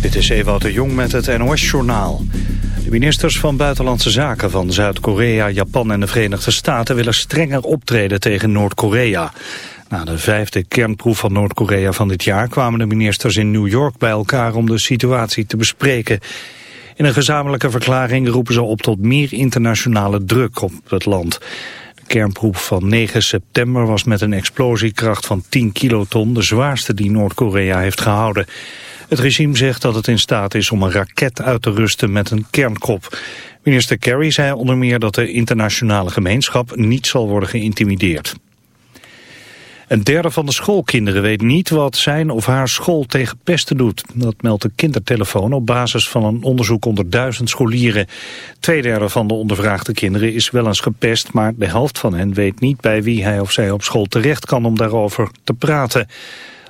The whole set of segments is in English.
Dit is Ewout de Jong met het NOS-journaal. De ministers van Buitenlandse Zaken van Zuid-Korea, Japan en de Verenigde Staten... willen strenger optreden tegen Noord-Korea. Na de vijfde kernproef van Noord-Korea van dit jaar... kwamen de ministers in New York bij elkaar om de situatie te bespreken. In een gezamenlijke verklaring roepen ze op tot meer internationale druk op het land. De kernproef van 9 september was met een explosiekracht van 10 kiloton... de zwaarste die Noord-Korea heeft gehouden. Het regime zegt dat het in staat is om een raket uit te rusten met een kernkop. Minister Kerry zei onder meer dat de internationale gemeenschap niet zal worden geïntimideerd. Een derde van de schoolkinderen weet niet wat zijn of haar school tegen pesten doet. Dat meldt de kindertelefoon op basis van een onderzoek onder duizend scholieren. Tweederde van de ondervraagde kinderen is wel eens gepest, maar de helft van hen weet niet bij wie hij of zij op school terecht kan om daarover te praten.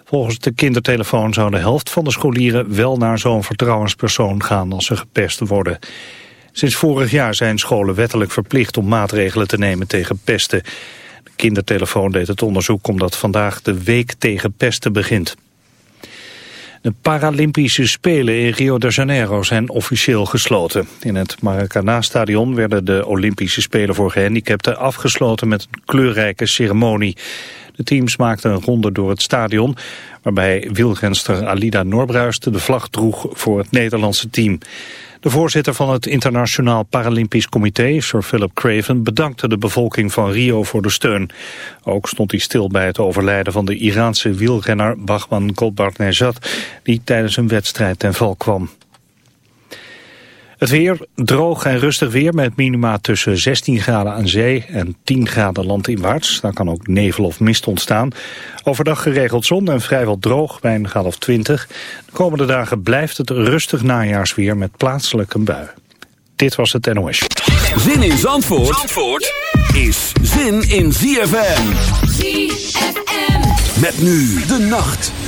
Volgens de kindertelefoon zou de helft van de scholieren wel naar zo'n vertrouwenspersoon gaan als ze gepest worden. Sinds vorig jaar zijn scholen wettelijk verplicht om maatregelen te nemen tegen pesten. De kindertelefoon deed het onderzoek omdat vandaag de week tegen pesten begint. De Paralympische Spelen in Rio de Janeiro zijn officieel gesloten. In het Maracanã-stadion werden de Olympische Spelen voor gehandicapten afgesloten met een kleurrijke ceremonie. De teams maakten een ronde door het stadion, waarbij wielrenster Alida Norbruis de vlag droeg voor het Nederlandse team. De voorzitter van het Internationaal Paralympisch Comité, Sir Philip Craven, bedankte de bevolking van Rio voor de steun. Ook stond hij stil bij het overlijden van de Iraanse wielrenner Bahman Golbart-Nejad, die tijdens een wedstrijd ten val kwam. Het weer, droog en rustig weer met minima tussen 16 graden aan zee en 10 graden landinwaarts. Daar kan ook nevel of mist ontstaan. Overdag geregeld zon en vrijwel droog bij een graad of 20. De komende dagen blijft het rustig najaarsweer met plaatselijk een bui. Dit was het NOS. Zin in Zandvoort, Zandvoort is zin in ZFM. ZFM. Met nu de nacht.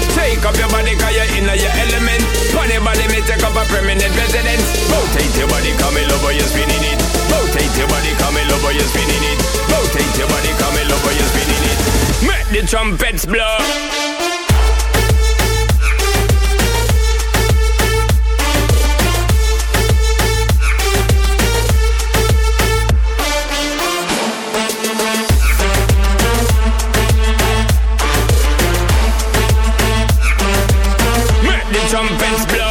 Take up your body, cause you're in your element. Funny body, me take up a permanent residence. Rotate your body, come in love, you're spinning it. Rotate your body, come in love, you're spinning it. Rotate your body, come in love, you're spinning it. Make the trumpets blow Just blow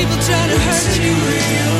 people trying to hurt you.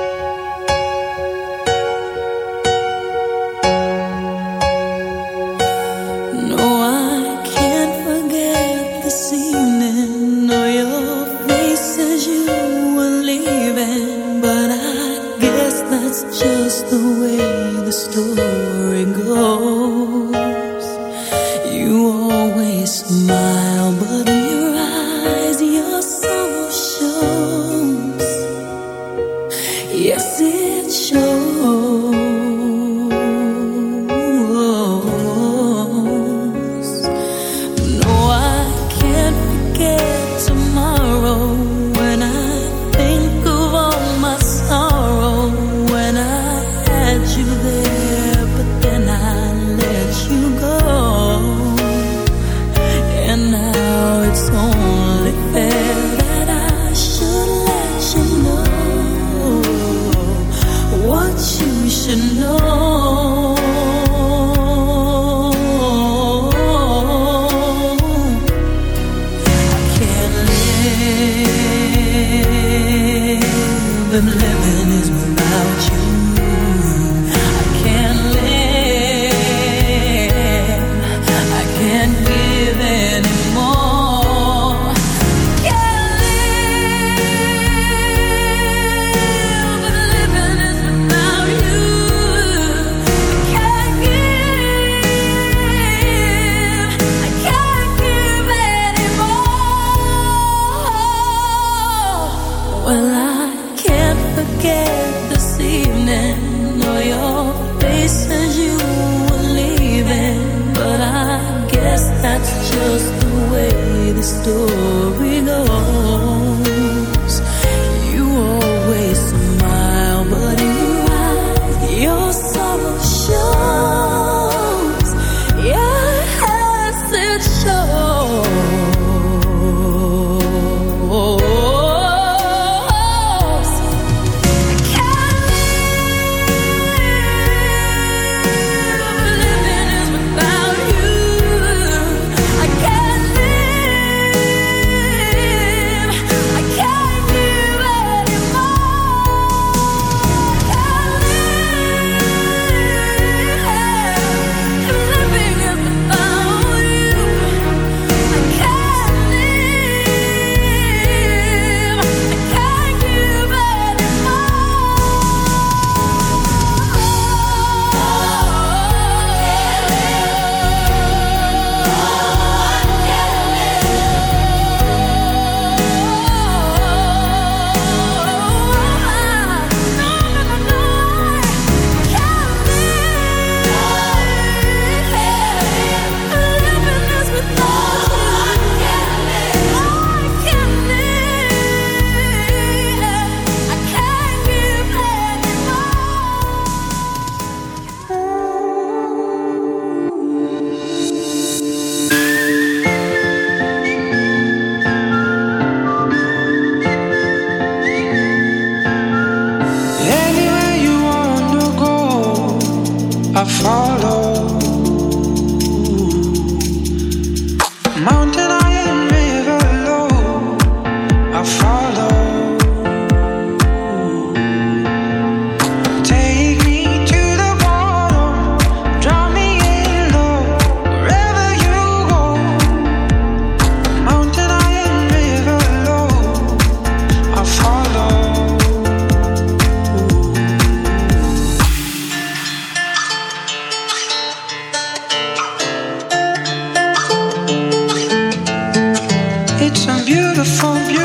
No. It's a beautiful, beautiful.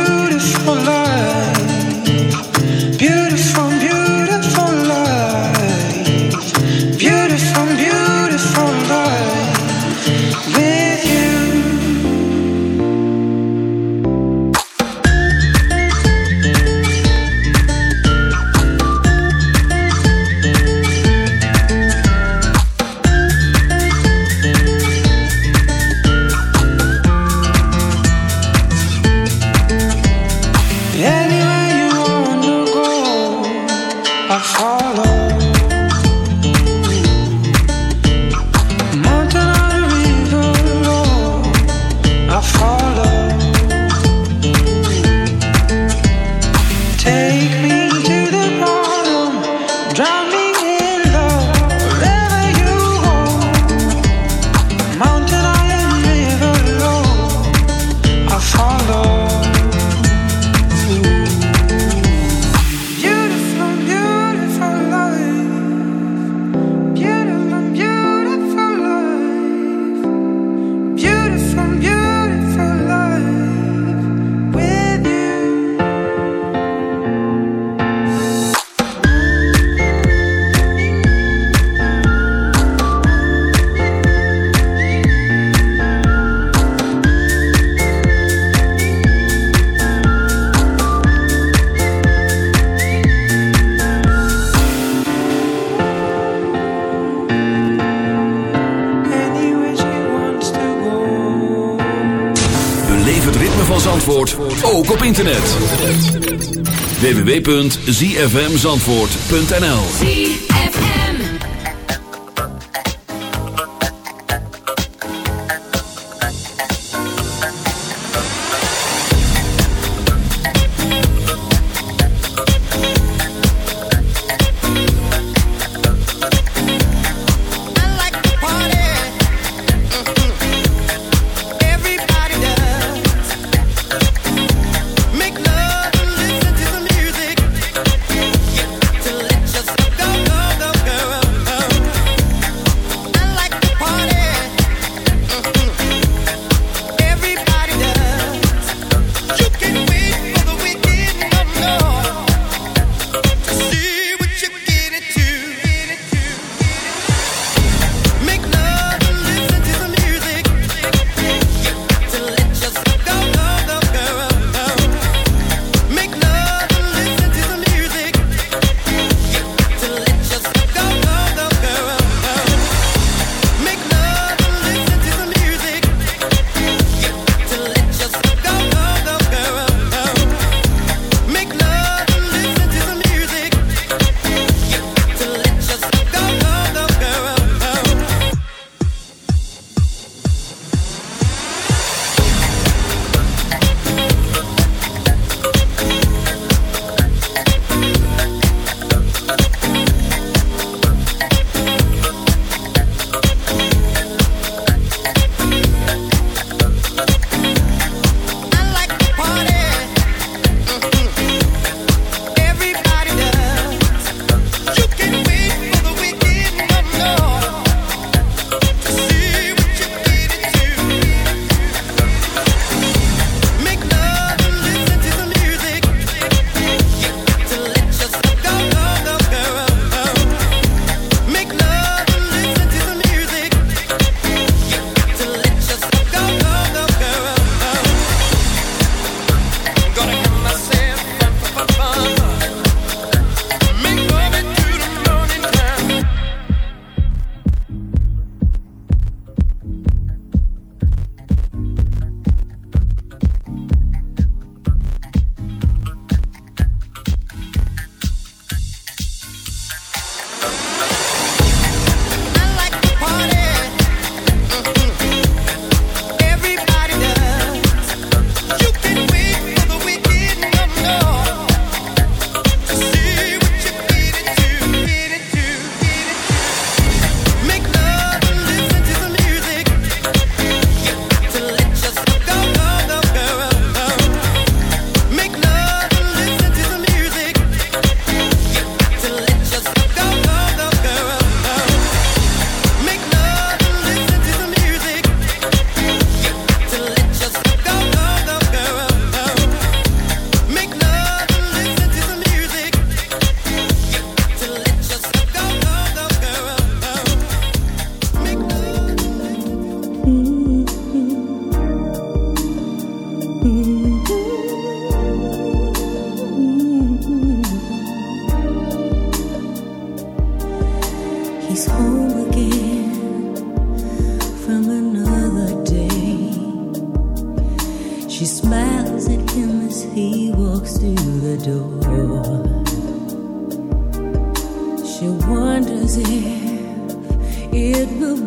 www.zfmzandvoort.nl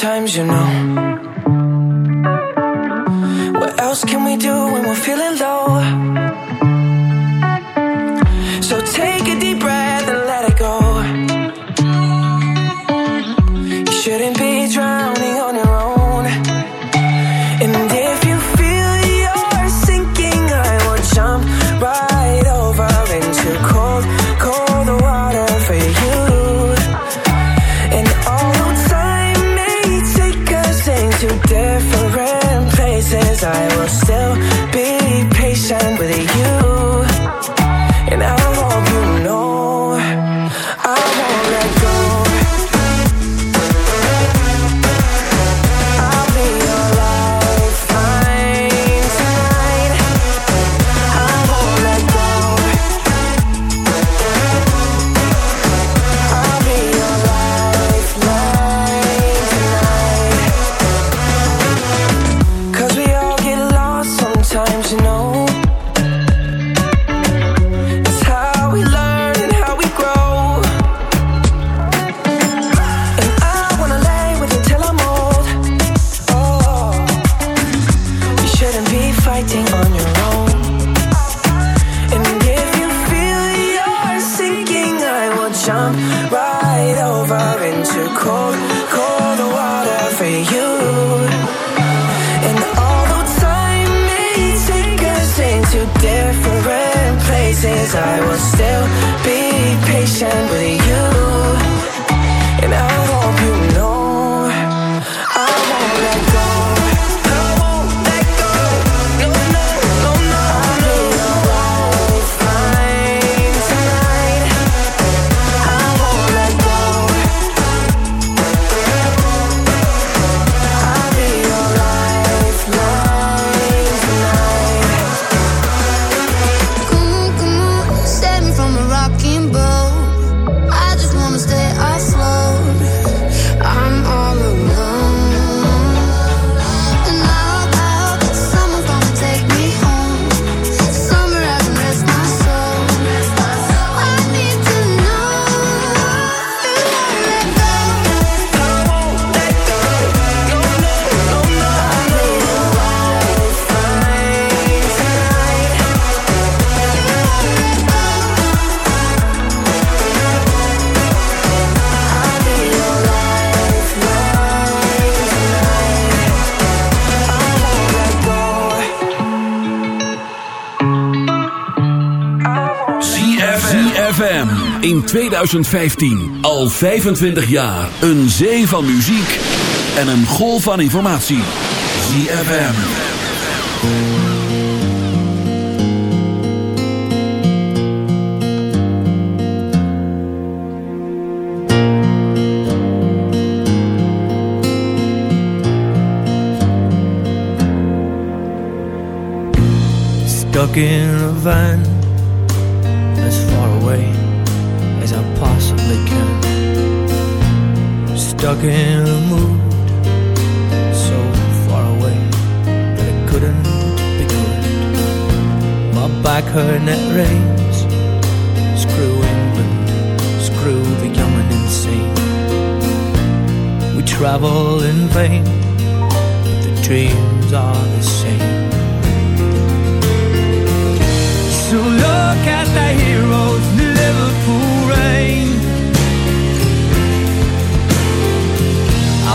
sometimes, you know. 2015. Al 25 jaar. Een zee van muziek en een golf van informatie. ZFM. Stuck in a van Stuck in a mood so far away that it couldn't be good. My back hurt net rains. Screw England, screw the young and insane. We travel in vain, but the dreams are the same. So look at the heroes in Liverpool rain.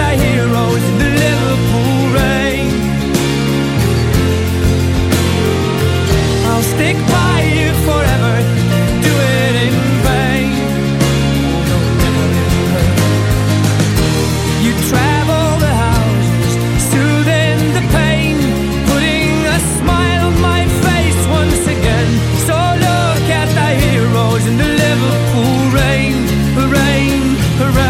The heroes in the Liverpool rain. I'll stick by you forever, do it in vain. You travel the houses, soothing the pain, putting a smile on my face once again. So look at the heroes in the Liverpool rain, rain, rain.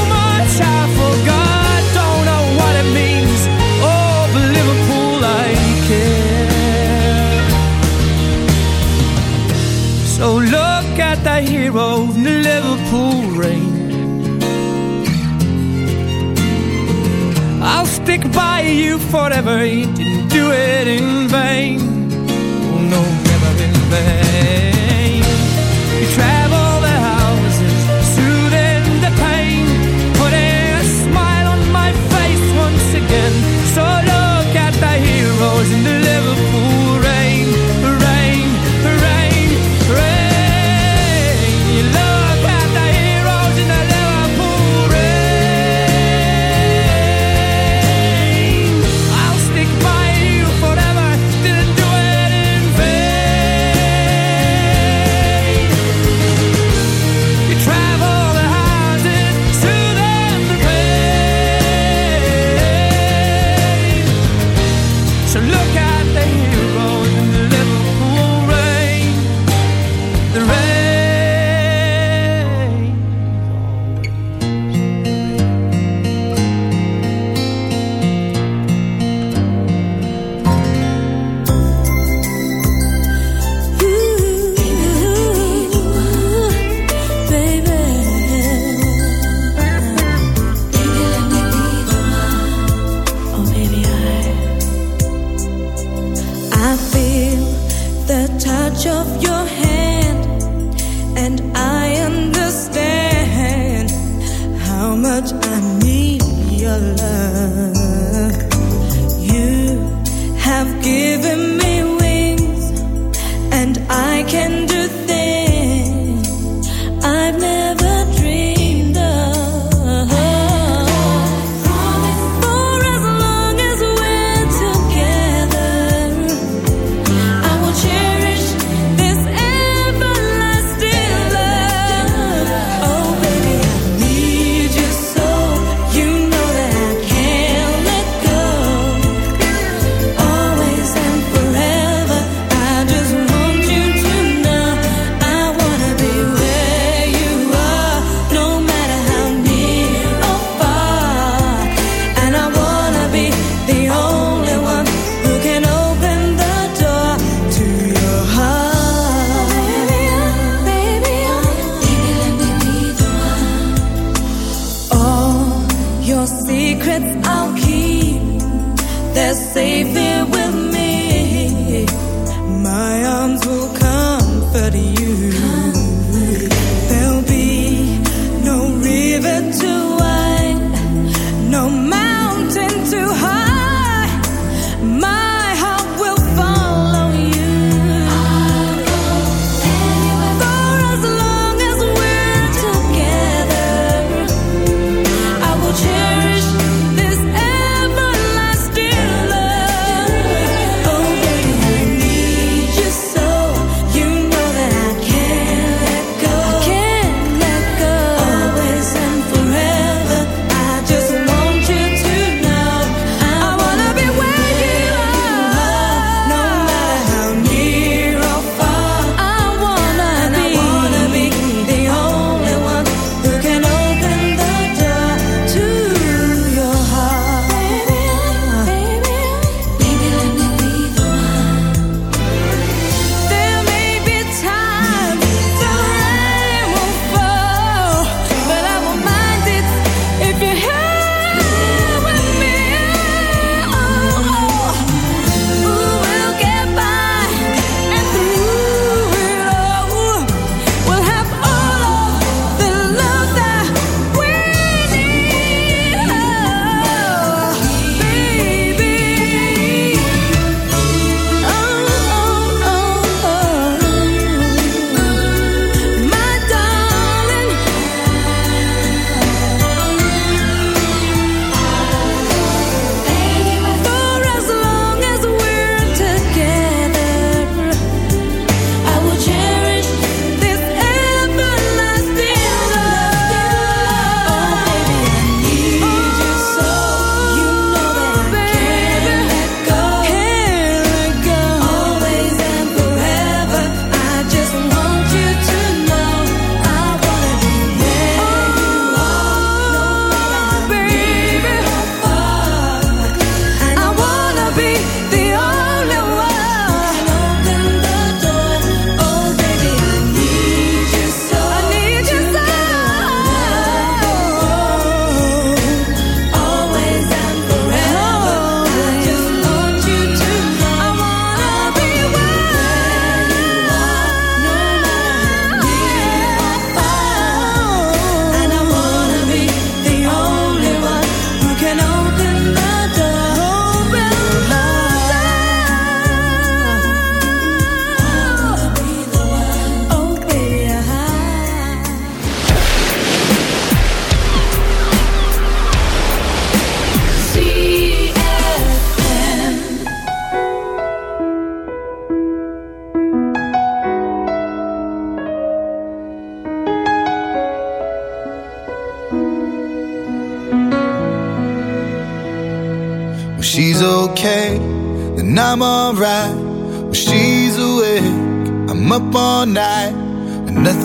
hero in the Liverpool rain. I'll stick by you forever. You didn't do it in vain. Oh, no, never in vain. You travel the houses, soothing the pain, putting a smile on my face once again. So look at the heroes in the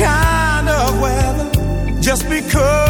Kind of weather, just because